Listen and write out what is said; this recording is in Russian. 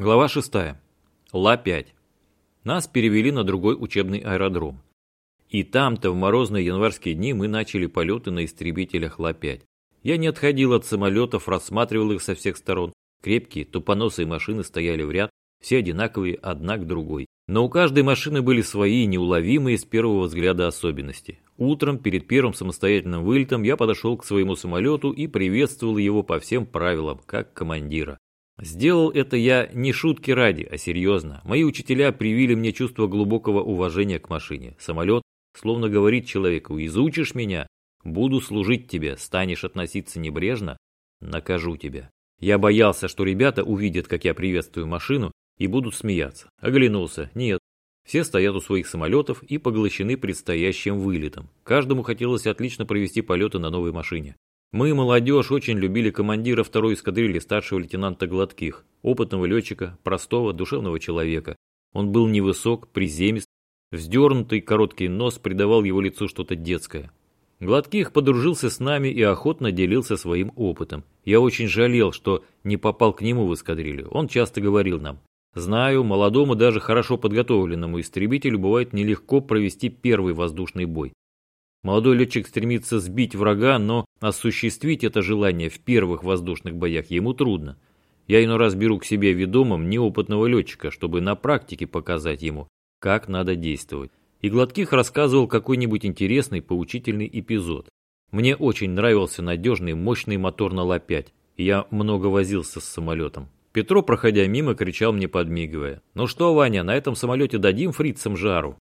Глава 6. Ла-5. Нас перевели на другой учебный аэродром. И там-то в морозные январские дни мы начали полеты на истребителях Ла-5. Я не отходил от самолетов, рассматривал их со всех сторон. Крепкие, тупоносые машины стояли в ряд, все одинаковые, одна к другой. Но у каждой машины были свои, неуловимые с первого взгляда особенности. Утром, перед первым самостоятельным вылетом, я подошел к своему самолету и приветствовал его по всем правилам, как командира. Сделал это я не шутки ради, а серьезно. Мои учителя привили мне чувство глубокого уважения к машине. Самолет словно говорит человеку, изучишь меня, буду служить тебе, станешь относиться небрежно, накажу тебя. Я боялся, что ребята увидят, как я приветствую машину, и будут смеяться. Оглянулся. Нет. Все стоят у своих самолетов и поглощены предстоящим вылетом. Каждому хотелось отлично провести полеты на новой машине. Мы, молодежь, очень любили командира второй эскадрильи старшего лейтенанта Гладких, опытного летчика, простого, душевного человека. Он был невысок, приземист, вздернутый короткий нос придавал его лицу что-то детское. Гладких подружился с нами и охотно делился своим опытом. Я очень жалел, что не попал к нему в эскадрилью. Он часто говорил нам, «Знаю, молодому, даже хорошо подготовленному истребителю бывает нелегко провести первый воздушный бой. Молодой летчик стремится сбить врага, но осуществить это желание в первых воздушных боях ему трудно. Я иной раз беру к себе ведомым неопытного летчика, чтобы на практике показать ему, как надо действовать. И Гладких рассказывал какой-нибудь интересный, поучительный эпизод. Мне очень нравился надежный, мощный мотор на Ла-5, и я много возился с самолетом. Петро, проходя мимо, кричал мне, подмигивая. «Ну что, Ваня, на этом самолете дадим фрицам жару?»